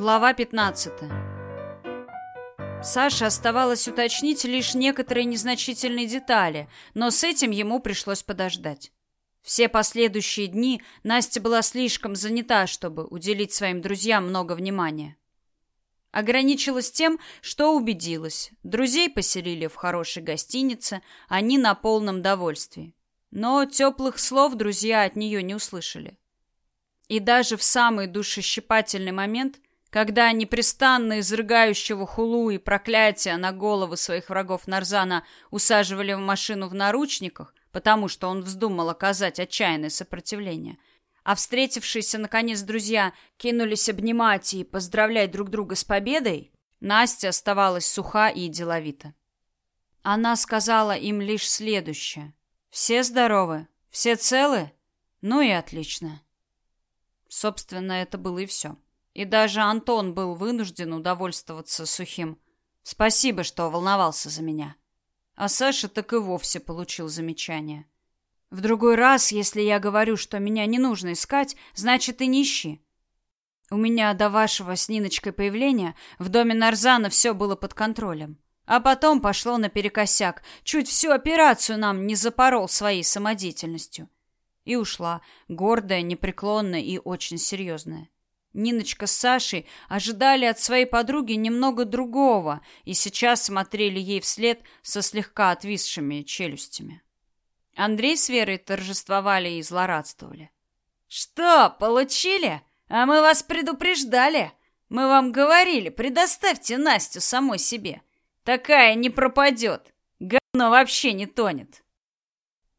Глава 15. Саше оставалось уточнить лишь некоторые незначительные детали, но с этим ему пришлось подождать. Все последующие дни Настя была слишком занята, чтобы уделить своим друзьям много внимания. Ограничилась тем, что убедилась. Друзей поселили в хорошей гостинице, они на полном довольстве. Но теплых слов друзья от нее не услышали. И даже в самый душещипательный момент – когда непрестанно изрыгающего хулу и проклятия на головы своих врагов Нарзана усаживали в машину в наручниках, потому что он вздумал оказать отчаянное сопротивление, а встретившиеся наконец друзья кинулись обнимать и поздравлять друг друга с победой, Настя оставалась суха и деловита. Она сказала им лишь следующее: "Все здоровы, все целы, ну и отлично". Собственно, это было и все. И даже Антон был вынужден удовольствоваться сухим. Спасибо, что волновался за меня. А Саша так и вовсе получил замечание. В другой раз, если я говорю, что меня не нужно искать, значит и не ищи. У меня до вашего с Ниночкой появления в доме Нарзана все было под контролем. А потом пошло наперекосяк. Чуть всю операцию нам не запорол своей самодеятельностью. И ушла, гордая, непреклонная и очень серьезная. Ниночка с Сашей ожидали от своей подруги немного другого и сейчас смотрели ей вслед со слегка отвисшими челюстями. Андрей с Верой торжествовали и злорадствовали. «Что, получили? А мы вас предупреждали. Мы вам говорили, предоставьте Настю самой себе. Такая не пропадет. Говно вообще не тонет».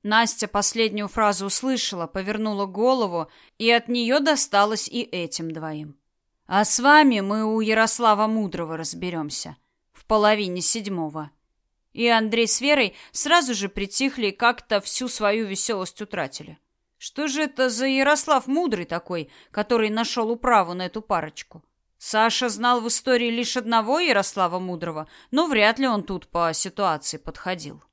Настя последнюю фразу услышала, повернула голову, и от нее досталось и этим двоим. А с вами мы у Ярослава Мудрого разберемся. В половине седьмого. И Андрей с Верой сразу же притихли и как-то всю свою веселость утратили. Что же это за Ярослав Мудрый такой, который нашел управу на эту парочку? Саша знал в истории лишь одного Ярослава Мудрого, но вряд ли он тут по ситуации подходил.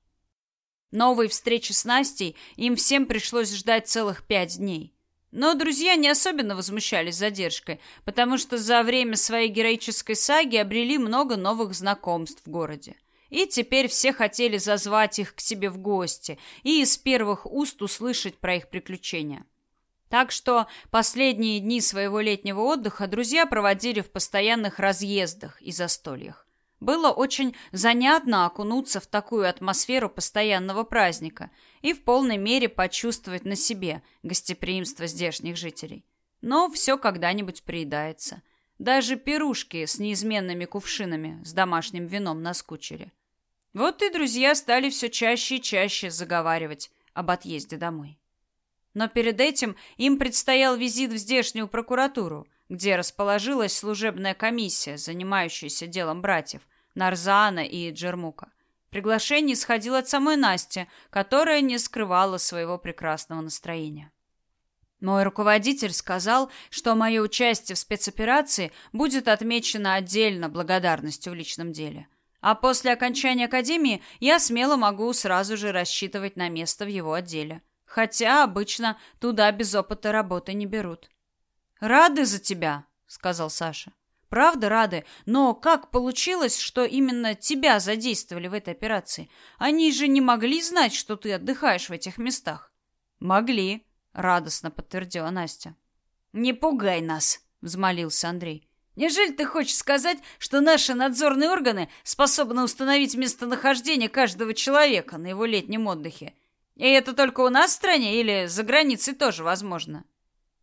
Новой встречи с Настей им всем пришлось ждать целых пять дней. Но друзья не особенно возмущались задержкой, потому что за время своей героической саги обрели много новых знакомств в городе. И теперь все хотели зазвать их к себе в гости и из первых уст услышать про их приключения. Так что последние дни своего летнего отдыха друзья проводили в постоянных разъездах и застольях. Было очень занятно окунуться в такую атмосферу постоянного праздника и в полной мере почувствовать на себе гостеприимство здешних жителей. Но все когда-нибудь приедается. Даже пирушки с неизменными кувшинами с домашним вином наскучили. Вот и друзья стали все чаще и чаще заговаривать об отъезде домой. Но перед этим им предстоял визит в здешнюю прокуратуру – где расположилась служебная комиссия, занимающаяся делом братьев Нарзана и Джермука. Приглашение исходило от самой Насти, которая не скрывала своего прекрасного настроения. Мой руководитель сказал, что мое участие в спецоперации будет отмечено отдельно благодарностью в личном деле. А после окончания академии я смело могу сразу же рассчитывать на место в его отделе. Хотя обычно туда без опыта работы не берут. Рады за тебя, сказал Саша. Правда рады, но как получилось, что именно тебя задействовали в этой операции? Они же не могли знать, что ты отдыхаешь в этих местах. Могли, радостно подтвердила Настя. Не пугай нас, взмолился Андрей. Неужели ты хочешь сказать, что наши надзорные органы способны установить местонахождение каждого человека на его летнем отдыхе? И это только у нас в стране или за границей тоже возможно?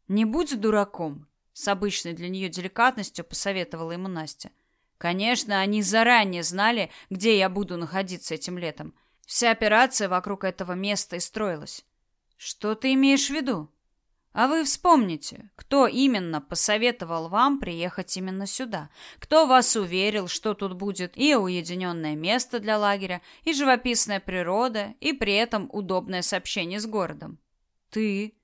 Не будь дураком, с обычной для нее деликатностью посоветовала ему Настя. Конечно, они заранее знали, где я буду находиться этим летом. Вся операция вокруг этого места и строилась. Что ты имеешь в виду? А вы вспомните, кто именно посоветовал вам приехать именно сюда? Кто вас уверил, что тут будет и уединенное место для лагеря, и живописная природа, и при этом удобное сообщение с городом? Ты,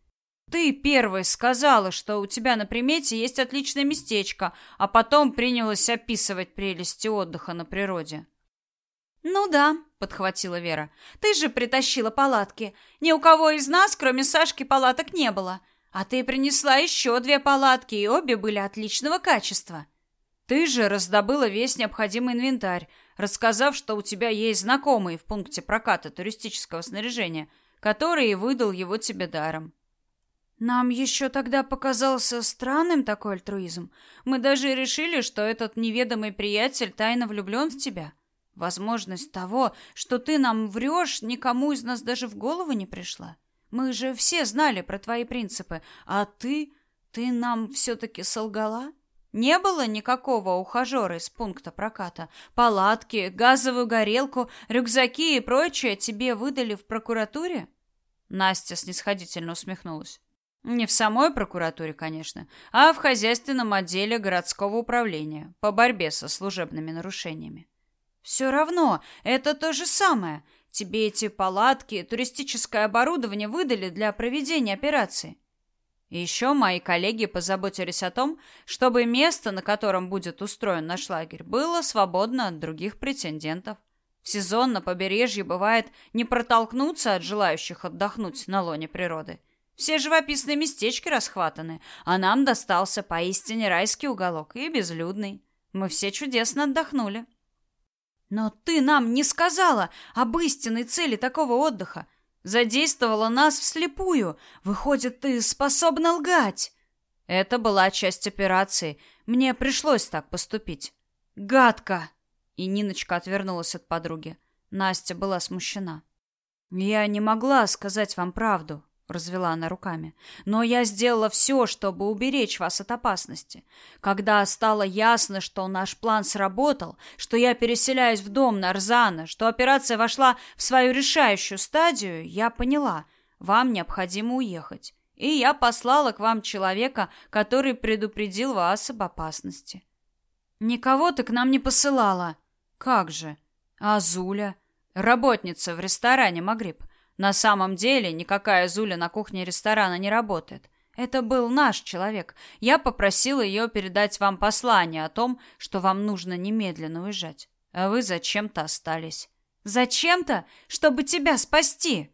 ты первой сказала, что у тебя на примете есть отличное местечко, а потом принялась описывать прелести отдыха на природе. Ну да, подхватила Вера. Ты же притащила палатки. Ни у кого из нас, кроме Сашки, палаток не было. А ты принесла еще две палатки, и обе были отличного качества. Ты же раздобыла весь необходимый инвентарь, рассказав, что у тебя есть знакомый в пункте проката туристического снаряжения, который и выдал его тебе даром. Нам еще тогда показался странным такой альтруизм. Мы даже решили, что этот неведомый приятель тайно влюблен в тебя. Возможность того, что ты нам врешь, никому из нас даже в голову не пришла. Мы же все знали про твои принципы, а ты... ты нам все-таки солгала? Не было никакого ухажера из пункта проката. Палатки, газовую горелку, рюкзаки и прочее тебе выдали в прокуратуре? Настя снисходительно усмехнулась. Не в самой прокуратуре, конечно, а в хозяйственном отделе городского управления по борьбе со служебными нарушениями. Все равно, это то же самое. Тебе эти палатки, туристическое оборудование выдали для проведения операции. И еще мои коллеги позаботились о том, чтобы место, на котором будет устроен наш лагерь, было свободно от других претендентов. В сезон на побережье бывает не протолкнуться от желающих отдохнуть на лоне природы. Все живописные местечки расхватаны, а нам достался поистине райский уголок и безлюдный. Мы все чудесно отдохнули. Но ты нам не сказала об истинной цели такого отдыха. Задействовала нас вслепую. Выходит, ты способна лгать. Это была часть операции. Мне пришлось так поступить. Гадко. И Ниночка отвернулась от подруги. Настя была смущена. Я не могла сказать вам правду, развела она руками. Но я сделала все, чтобы уберечь вас от опасности. Когда стало ясно, что наш план сработал, что я переселяюсь в дом Нарзана, что операция вошла в свою решающую стадию, я поняла, вам необходимо уехать. И я послала к вам человека, который предупредил вас об опасности. Никого ты к нам не посылала. Как же? А Зуля, работница в ресторане Магриб. На самом деле никакая Зуля на кухне ресторана не работает. Это был наш человек. Я попросила ее передать вам послание о том, что вам нужно немедленно уезжать. А вы зачем-то остались. Зачем-то, чтобы тебя спасти.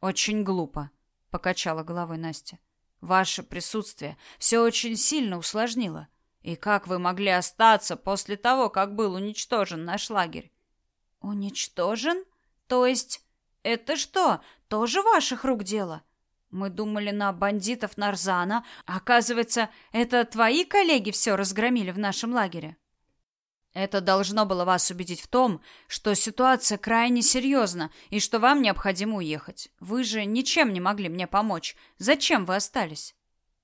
Очень глупо, покачала головой Настя. Ваше присутствие все очень сильно усложнило. И как вы могли остаться после того, как был уничтожен наш лагерь? Уничтожен? То есть это что, тоже ваших рук дело? Мы думали на бандитов Нарзана, оказывается, это твои коллеги все разгромили в нашем лагере. Это должно было вас убедить в том, что ситуация крайне серьезна и что вам необходимо уехать. Вы же ничем не могли мне помочь. Зачем вы остались?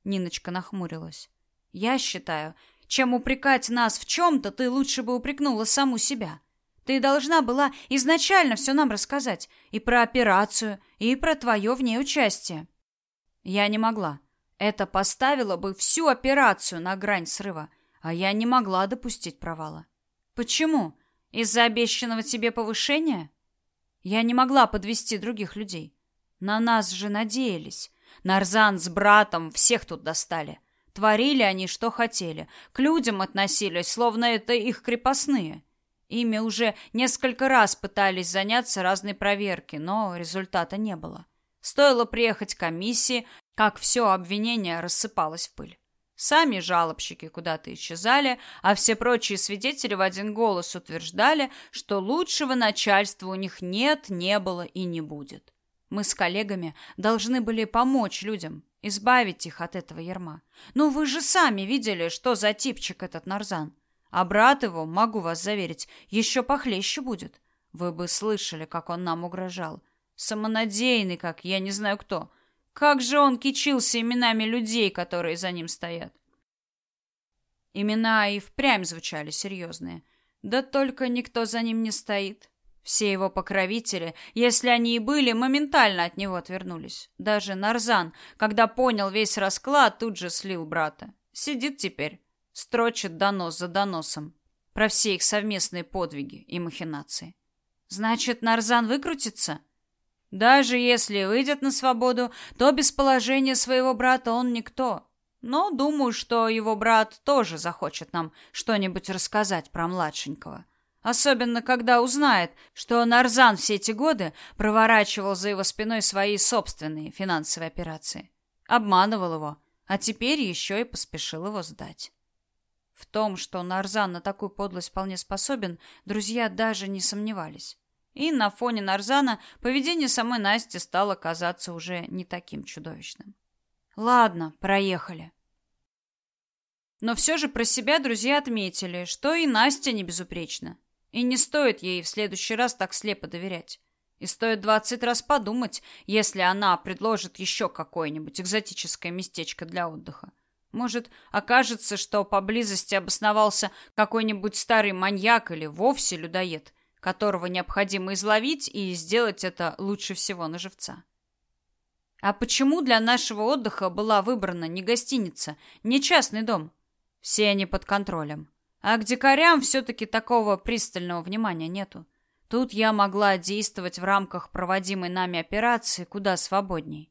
Ниночка нахмурилась. Я считаю, чем упрекать нас в чем-то, ты лучше бы упрекнула саму себя. Ты должна была изначально все нам рассказать. И про операцию, и про твое в ней участие. Я не могла. Это поставило бы всю операцию на грань срыва. А я не могла допустить провала. Почему? Из-за обещанного тебе повышения? Я не могла подвести других людей. На нас же надеялись. Нарзан с братом всех тут достали. Творили они, что хотели. К людям относились, словно это их крепостные. Ими уже несколько раз пытались заняться разной проверки, но результата не было. Стоило приехать комиссии, как все обвинение рассыпалось в пыль. Сами жалобщики куда-то исчезали, а все прочие свидетели в один голос утверждали, что лучшего начальства у них нет, не было и не будет. Мы с коллегами должны были помочь людям, избавить их от этого ерма. Но вы же сами видели, что за типчик этот Нарзан. А брат его, могу вас заверить, еще похлеще будет. Вы бы слышали, как он нам угрожал. Самонадеянный, как я не знаю кто. Как же он кичился именами людей, которые за ним стоят. Имена и впрямь звучали серьезные. Да только никто за ним не стоит. Все его покровители, если они и были, моментально от него отвернулись. Даже Нарзан, когда понял весь расклад, тут же слил брата. Сидит теперь, строчит донос за доносом про все их совместные подвиги и махинации. Значит, Нарзан выкрутится? Даже если выйдет на свободу, то без положения своего брата он никто. Но думаю, что его брат тоже захочет нам что-нибудь рассказать про младшенького. Особенно, когда узнает, что Нарзан все эти годы проворачивал за его спиной свои собственные финансовые операции. Обманывал его, а теперь еще и поспешил его сдать. В том, что Нарзан на такую подлость вполне способен, друзья даже не сомневались. И на фоне Нарзана поведение самой Насти стало казаться уже не таким чудовищным. Ладно, проехали. Но все же про себя друзья отметили, что и Настя не безупречна. И не стоит ей в следующий раз так слепо доверять. И стоит двадцать раз подумать, если она предложит еще какое-нибудь экзотическое местечко для отдыха. Может, окажется, что поблизости обосновался какой-нибудь старый маньяк или вовсе людоед, которого необходимо изловить и сделать это лучше всего на живца. А почему для нашего отдыха была выбрана не гостиница, не частный дом? Все они под контролем. А к дикарям все-таки такого пристального внимания нету. Тут я могла действовать в рамках проводимой нами операции куда свободней.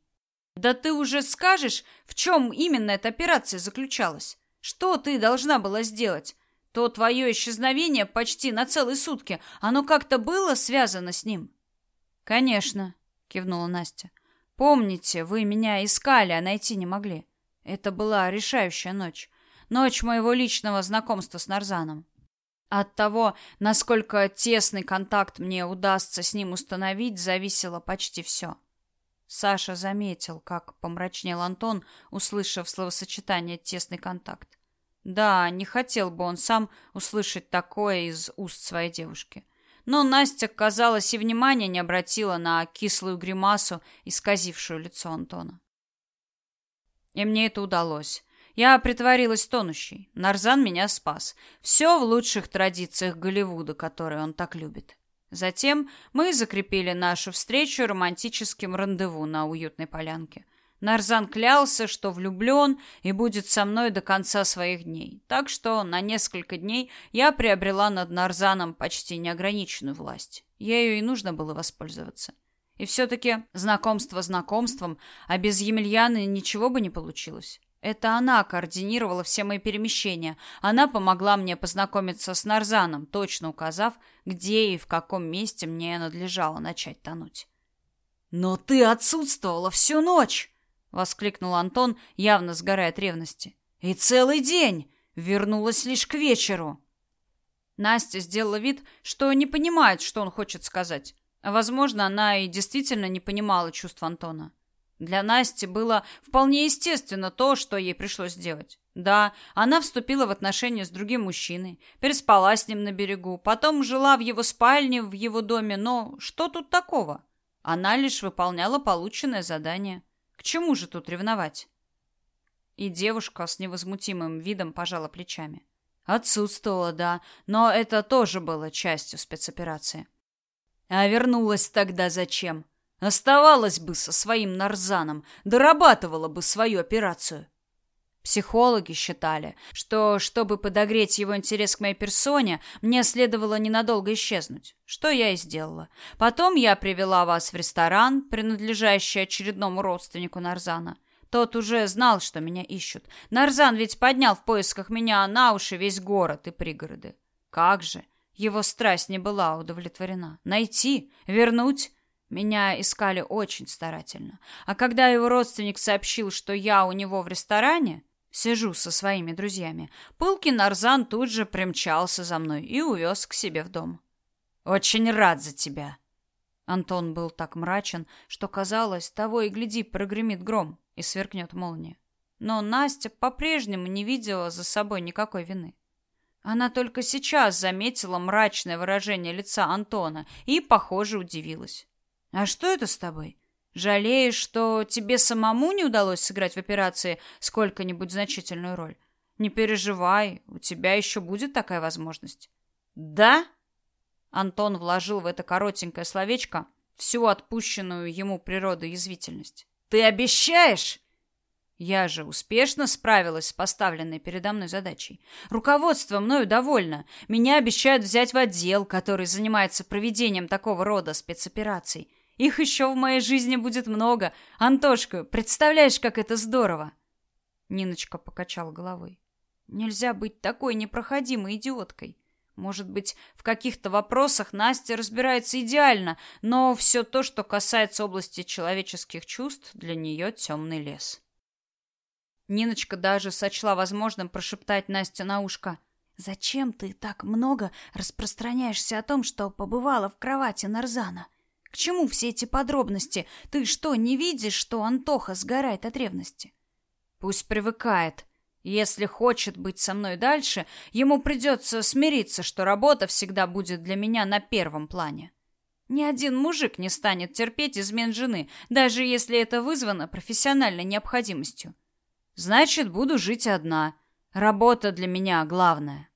Да ты уже скажешь, в чем именно эта операция заключалась? Что ты должна была сделать? То твое исчезновение почти на целые сутки, оно как-то было связано с ним? Конечно, кивнула Настя. Помните, вы меня искали, а найти не могли. Это была решающая ночь. Ночь моего личного знакомства с Нарзаном. От того, насколько тесный контакт мне удастся с ним установить, зависело почти все. Саша заметил, как помрачнел Антон, услышав словосочетание «тесный контакт». Да, не хотел бы он сам услышать такое из уст своей девушки. Но Настя, казалось, и внимания не обратила на кислую гримасу, исказившую лицо Антона. И мне это удалось. Я притворилась тонущей. Нарзан меня спас. Все в лучших традициях Голливуда, которые он так любит. Затем мы закрепили нашу встречу романтическим рандеву на уютной полянке. Нарзан клялся, что влюблен и будет со мной до конца своих дней. Так что на несколько дней я приобрела над Нарзаном почти неограниченную власть. Ею и нужно было воспользоваться. И все-таки знакомство знакомством, а без Емельяны ничего бы не получилось. Это она координировала все мои перемещения. Она помогла мне познакомиться с Нарзаном, точно указав, где и в каком месте мне надлежало начать тонуть. «Но ты отсутствовала всю ночь!» — воскликнул Антон, явно сгорая от ревности. «И целый день! Вернулась лишь к вечеру!» Настя сделала вид, что не понимает, что он хочет сказать. Возможно, она и действительно не понимала чувств Антона. Для Насти было вполне естественно то, что ей пришлось сделать. Да, она вступила в отношения с другим мужчиной, переспала с ним на берегу, потом жила в его спальне, в его доме, но что тут такого? Она лишь выполняла полученное задание. К чему же тут ревновать? И девушка с невозмутимым видом пожала плечами. Отсутствовала, да, но это тоже было частью спецоперации. А вернулась тогда зачем? Оставалась бы со своим нарзаном, дорабатывала бы свою операцию. Психологи считали, что, чтобы подогреть его интерес к моей персоне, мне следовало ненадолго исчезнуть, что я и сделала. Потом я привела вас в ресторан, принадлежащий очередному родственнику Нарзана. Тот уже знал, что меня ищут. Нарзан ведь поднял в поисках меня на уши весь город и пригороды. Как же, его страсть не была удовлетворена. Найти, вернуть меня искали очень старательно. А когда его родственник сообщил, что я у него в ресторане, сижу со своими друзьями, пылкий Нарзан тут же примчался за мной и увез к себе в дом. «Очень рад за тебя!» Антон был так мрачен, что казалось, того и гляди, прогремит гром и сверкнет молния. Но Настя по-прежнему не видела за собой никакой вины. Она только сейчас заметила мрачное выражение лица Антона и, похоже, удивилась. А что это с тобой? Жалеешь, что тебе самому не удалось сыграть в операции сколько-нибудь значительную роль? Не переживай, у тебя еще будет такая возможность. Да? Антон вложил в это коротенькое словечко всю отпущенную ему природой язвительность. Ты обещаешь? Я же успешно справилась с поставленной передо мной задачей. Руководство мною довольно. Меня обещают взять в отдел, который занимается проведением такого рода спецопераций. Их еще в моей жизни будет много. Антошка, представляешь, как это здорово!» Ниночка покачала головой. «Нельзя быть такой непроходимой идиоткой. Может быть, в каких-то вопросах Настя разбирается идеально, но все то, что касается области человеческих чувств, для нее темный лес». Ниночка даже сочла возможным прошептать Насте на ушко. «Зачем ты так много распространяешься о том, что побывала в кровати Нарзана? К чему все эти подробности? Ты что, не видишь, что Антоха сгорает от ревности?» «Пусть привыкает. Если хочет быть со мной дальше, ему придется смириться, что работа всегда будет для меня на первом плане. Ни один мужик не станет терпеть измен жены, даже если это вызвано профессиональной необходимостью. Значит, буду жить одна. Работа для меня главная.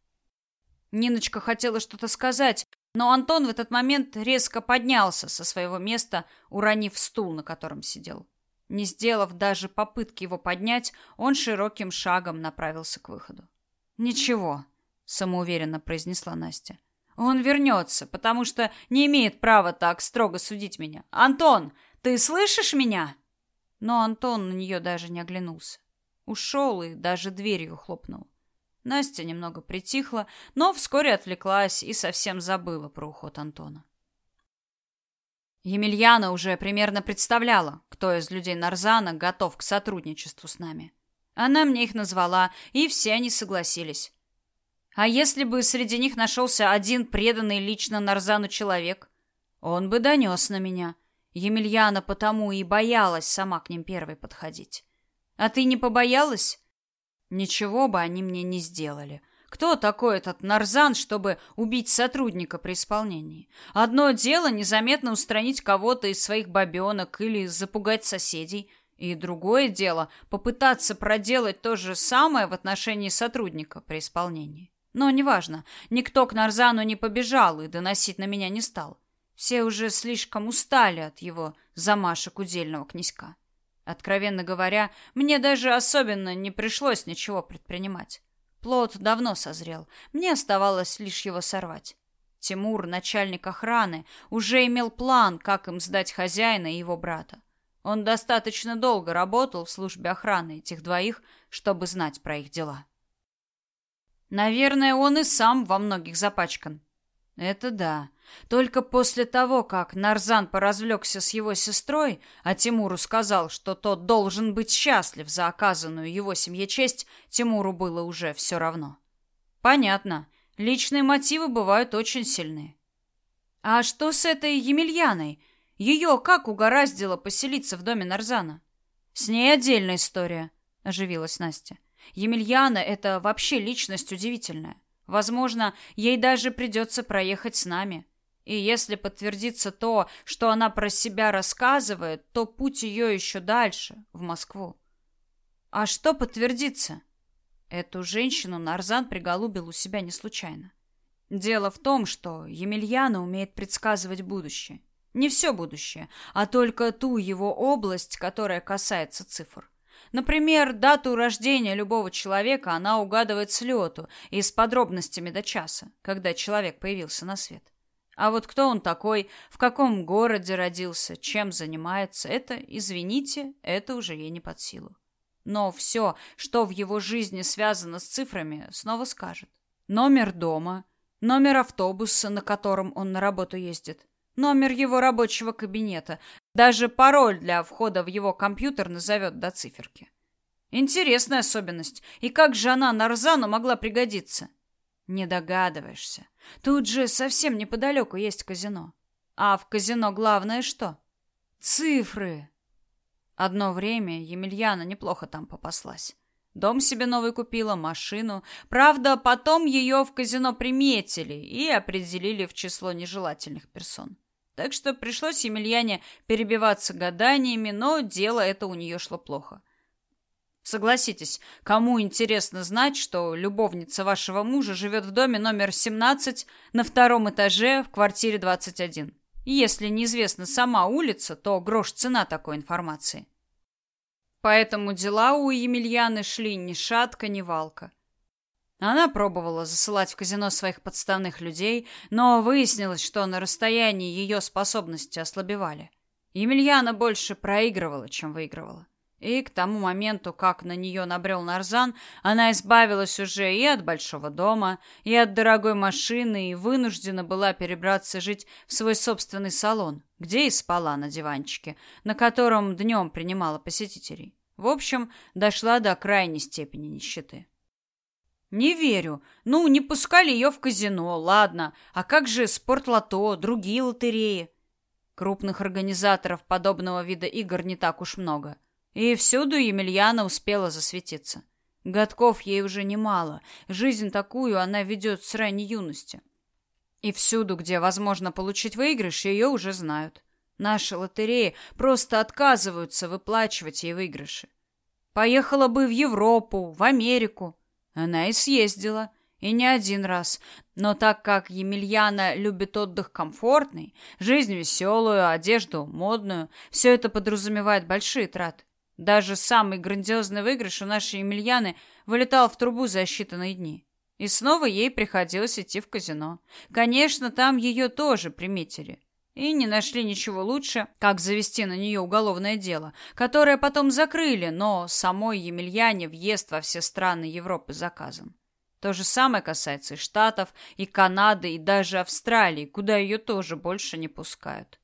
Ниночка хотела что-то сказать, но Антон в этот момент резко поднялся со своего места, уронив стул, на котором сидел. Не сделав даже попытки его поднять, он широким шагом направился к выходу. «Ничего», — самоуверенно произнесла Настя. Он вернется, потому что не имеет права так строго судить меня. Антон, ты слышишь меня? Но Антон на нее даже не оглянулся. Ушел и даже дверью хлопнул. Настя немного притихла, но вскоре отвлеклась и совсем забыла про уход Антона. Емельяна уже примерно представляла, кто из людей Нарзана готов к сотрудничеству с нами. Она мне их назвала, и все они согласились. А если бы среди них нашелся один преданный лично Нарзану человек? Он бы донес на меня. Емельяна потому и боялась сама к ним первой подходить. А ты не побоялась? Ничего бы они мне не сделали. Кто такой этот Нарзан, чтобы убить сотрудника при исполнении? Одно дело незаметно устранить кого-то из своих бабенок или запугать соседей, и другое дело попытаться проделать то же самое в отношении сотрудника при исполнении. Но неважно, никто к Нарзану не побежал и доносить на меня не стал. Все уже слишком устали от его замашек удельного князька. Откровенно говоря, мне даже особенно не пришлось ничего предпринимать. Плод давно созрел, мне оставалось лишь его сорвать. Тимур, начальник охраны, уже имел план, как им сдать хозяина и его брата. Он достаточно долго работал в службе охраны этих двоих, чтобы знать про их дела. Наверное, он и сам во многих запачкан. Это да. Только после того, как Нарзан поразвлекся с его сестрой, а Тимуру сказал, что тот должен быть счастлив за оказанную его семье честь, Тимуру было уже все равно. Понятно. Личные мотивы бывают очень сильные. А что с этой Емельяной? Ее как угораздило поселиться в доме Нарзана? С ней отдельная история, оживилась Настя. Емельяна — это вообще личность удивительная. Возможно, ей даже придется проехать с нами. И если подтвердится то, что она про себя рассказывает, то путь ее еще дальше, в Москву. А что подтвердится? Эту женщину Нарзан приголубил у себя не случайно. Дело в том, что Емельяна умеет предсказывать будущее. Не все будущее, а только ту его область, которая касается цифр. Например, дату рождения любого человека она угадывает с лету и с подробностями до часа, когда человек появился на свет. А вот кто он такой, в каком городе родился, чем занимается, это, извините, это уже ей не под силу. Но все, что в его жизни связано с цифрами, снова скажет. Номер дома, номер автобуса, на котором он на работу ездит, номер его рабочего кабинета, даже пароль для входа в его компьютер назовет до циферки. Интересная особенность. И как же она Нарзану могла пригодиться? Не догадываешься. Тут же совсем неподалеку есть казино. А в казино главное что? Цифры. Одно время Емельяна неплохо там попаслась. Дом себе новый купила, машину. Правда, потом ее в казино приметили и определили в число нежелательных персон. Так что пришлось Емельяне перебиваться гаданиями, но дело это у нее шло плохо. Согласитесь, кому интересно знать, что любовница вашего мужа живет в доме номер 17 на втором этаже в квартире 21? Если неизвестна сама улица, то грош цена такой информации. Поэтому дела у Емельяны шли ни шатка, ни валка. Она пробовала засылать в казино своих подставных людей, но выяснилось, что на расстоянии ее способности ослабевали. Емельяна больше проигрывала, чем выигрывала. И к тому моменту, как на нее набрел Нарзан, она избавилась уже и от большого дома, и от дорогой машины, и вынуждена была перебраться жить в свой собственный салон, где и спала на диванчике, на котором днем принимала посетителей. В общем, дошла до крайней степени нищеты. Не верю. Ну, не пускали ее в казино, ладно. А как же спортлото, другие лотереи? Крупных организаторов подобного вида игр не так уж много. И всюду Емельяна успела засветиться. Годков ей уже немало. Жизнь такую она ведет с ранней юности. И всюду, где возможно получить выигрыш, ее уже знают. Наши лотереи просто отказываются выплачивать ей выигрыши. Поехала бы в Европу, в Америку. Она и съездила, и не один раз. Но так как Емельяна любит отдых комфортный, жизнь веселую, одежду модную, все это подразумевает большие траты. Даже самый грандиозный выигрыш у нашей Емельяны вылетал в трубу за считанные дни. И снова ей приходилось идти в казино. Конечно, там ее тоже приметили. И не нашли ничего лучше, как завести на нее уголовное дело, которое потом закрыли, но самой Емельяне въезд во все страны Европы заказан. То же самое касается и Штатов, и Канады, и даже Австралии, куда ее тоже больше не пускают.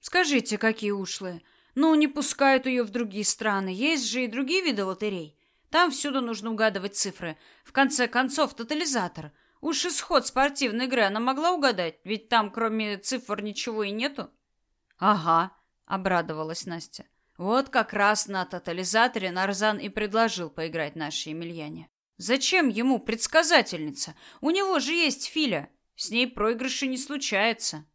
Скажите, какие ушлые. Ну, не пускают ее в другие страны. Есть же и другие виды лотерей. Там всюду нужно угадывать цифры. В конце концов, тотализатор. Уж исход спортивной игры она могла угадать, ведь там кроме цифр ничего и нету. Ага, обрадовалась Настя. Вот как раз на тотализаторе Нарзан и предложил поиграть нашей Емельяне. Зачем ему предсказательница? У него же есть Филя. С ней проигрыши не случается.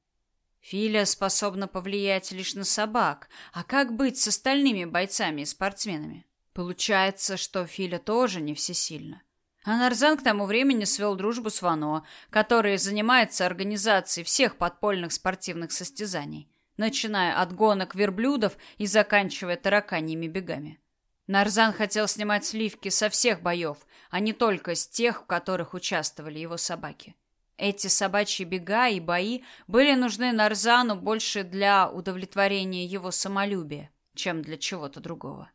Филя способна повлиять лишь на собак. А как быть с остальными бойцами и спортсменами? Получается, что Филя тоже не всесильна. А Нарзан к тому времени свел дружбу с Вано, который занимается организацией всех подпольных спортивных состязаний, начиная от гонок верблюдов и заканчивая тараканьими бегами. Нарзан хотел снимать сливки со всех боев, а не только с тех, в которых участвовали его собаки. Эти собачьи бега и бои были нужны Нарзану больше для удовлетворения его самолюбия, чем для чего-то другого.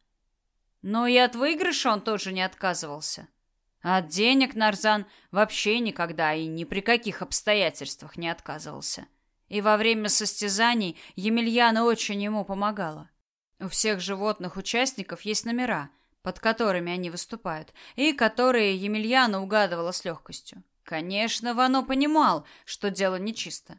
Но и от выигрыша он тоже не отказывался. от денег Нарзан вообще никогда и ни при каких обстоятельствах не отказывался. И во время состязаний Емельяна очень ему помогала. У всех животных участников есть номера, под которыми они выступают, и которые Емельяна угадывала с легкостью. Конечно, Вано понимал, что дело нечисто.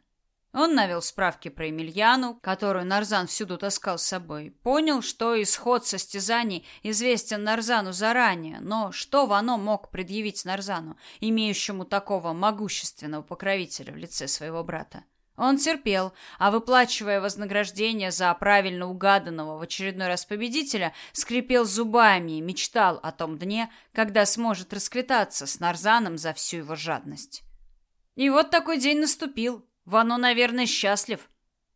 Он навел справки про Емельяну, которую Нарзан всюду таскал с собой. Понял, что исход состязаний известен Нарзану заранее, но что Вано мог предъявить Нарзану, имеющему такого могущественного покровителя в лице своего брата? Он терпел, а выплачивая вознаграждение за правильно угаданного в очередной раз победителя, скрипел зубами и мечтал о том дне, когда сможет расквитаться с Нарзаном за всю его жадность. И вот такой день наступил. Вано, наверное, счастлив.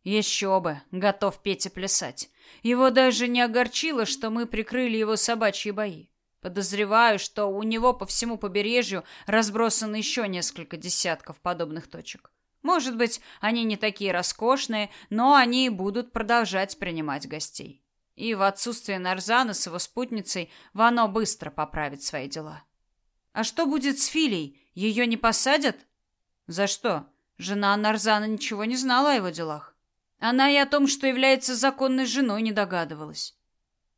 Еще бы, готов петь и плясать. Его даже не огорчило, что мы прикрыли его собачьи бои. Подозреваю, что у него по всему побережью разбросано еще несколько десятков подобных точек. Может быть, они не такие роскошные, но они будут продолжать принимать гостей. И в отсутствие Нарзана с его спутницей Вано быстро поправит свои дела. А что будет с Филей? Ее не посадят? За что? Жена Нарзана ничего не знала о его делах. Она и о том, что является законной женой, не догадывалась.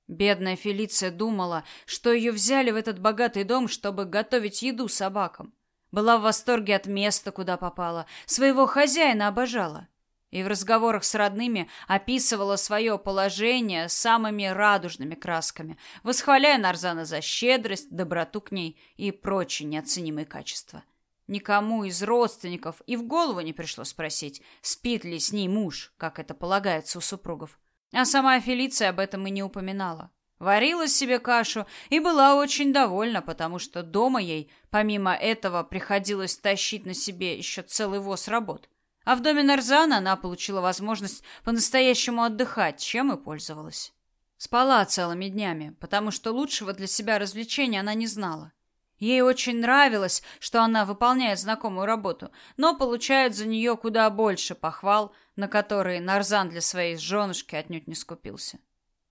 Бедная Фелиция думала, что ее взяли в этот богатый дом, чтобы готовить еду собакам. Была в восторге от места, куда попала, своего хозяина обожала. И в разговорах с родными описывала свое положение самыми радужными красками, восхваляя Нарзана за щедрость, доброту к ней и прочие неоценимые качества. Никому из родственников и в голову не пришло спросить, спит ли с ней муж, как это полагается у супругов. А сама Фелиция об этом и не упоминала. Варила себе кашу и была очень довольна, потому что дома ей, помимо этого, приходилось тащить на себе еще целый воз работ. А в доме Нарзана она получила возможность по-настоящему отдыхать, чем и пользовалась. Спала целыми днями, потому что лучшего для себя развлечения она не знала. Ей очень нравилось, что она выполняет знакомую работу, но получает за нее куда больше похвал, на которые Нарзан для своей женушки отнюдь не скупился.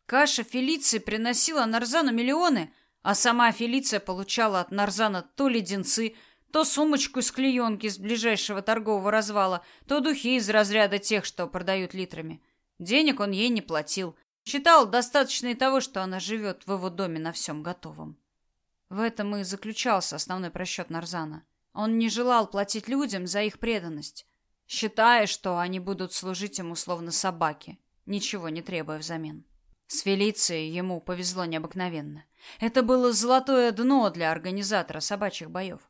Каша Фелиции приносила Нарзану миллионы, а сама Фелиция получала от Нарзана то леденцы, то сумочку из клеенки из ближайшего торгового развала, то духи из разряда тех, что продают литрами. Денег он ей не платил, Считал достаточно и того, что она живет в его доме на всем готовом. В этом и заключался основной просчет Нарзана. Он не желал платить людям за их преданность, считая, что они будут служить ему словно собаки, ничего не требуя взамен. С Фелицией ему повезло необыкновенно. Это было золотое дно для организатора собачьих боев.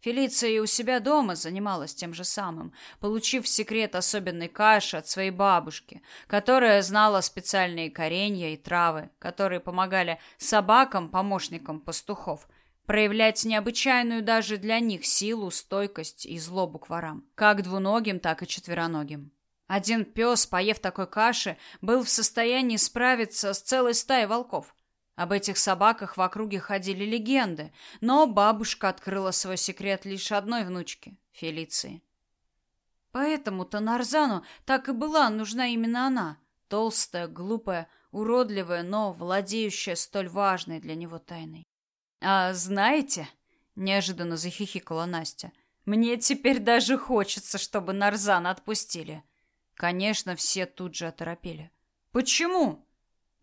Фелиция и у себя дома занималась тем же самым, получив секрет особенной каши от своей бабушки, которая знала специальные коренья и травы, которые помогали собакам, помощникам пастухов, проявлять необычайную даже для них силу, стойкость и злобу к ворам, как двуногим, так и четвероногим. Один пес, поев такой каши, был в состоянии справиться с целой стаей волков. Об этих собаках в округе ходили легенды, но бабушка открыла свой секрет лишь одной внучке — Фелиции. Поэтому-то Нарзану так и была нужна именно она — толстая, глупая, уродливая, но владеющая столь важной для него тайной. «А знаете...» — неожиданно захихикала Настя. «Мне теперь даже хочется, чтобы Нарзана отпустили». Конечно, все тут же оторопели. «Почему?»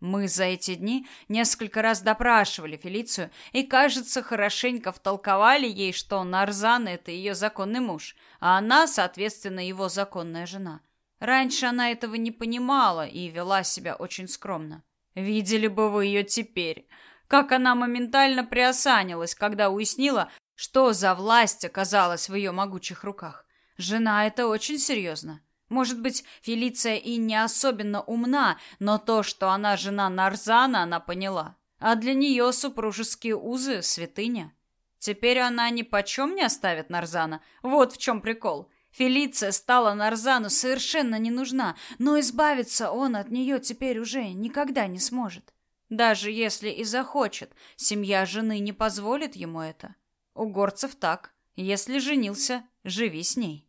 Мы за эти дни несколько раз допрашивали Фелицию и, кажется, хорошенько втолковали ей, что Нарзан — это ее законный муж, а она, соответственно, его законная жена. Раньше она этого не понимала и вела себя очень скромно. Видели бы вы ее теперь. Как она моментально приосанилась, когда уяснила, что за власть оказалась в ее могучих руках. Жена — это очень серьезно. Может быть, Фелиция и не особенно умна, но то, что она жена Нарзана, она поняла. А для нее супружеские узы — святыня. Теперь она ни почем не оставит Нарзана. Вот в чем прикол. Фелиция стала Нарзану совершенно не нужна, но избавиться он от нее теперь уже никогда не сможет. Даже если и захочет, семья жены не позволит ему это. У горцев так. Если женился, живи с ней.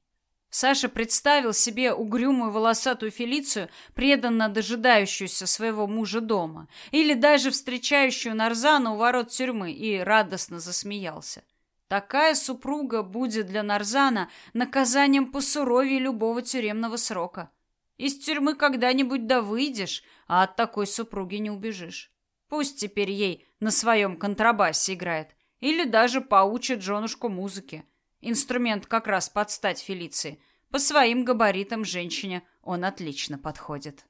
Саша представил себе угрюмую волосатую Фелицию, преданно дожидающуюся своего мужа дома, или даже встречающую Нарзана у ворот тюрьмы, и радостно засмеялся. Такая супруга будет для Нарзана наказанием посуровее любого тюремного срока. Из тюрьмы когда-нибудь да выйдешь, а от такой супруги не убежишь. Пусть теперь ей на своем контрабасе играет, или даже поучит женушку музыке. Инструмент как раз под стать Фелиции. По своим габаритам женщине он отлично подходит.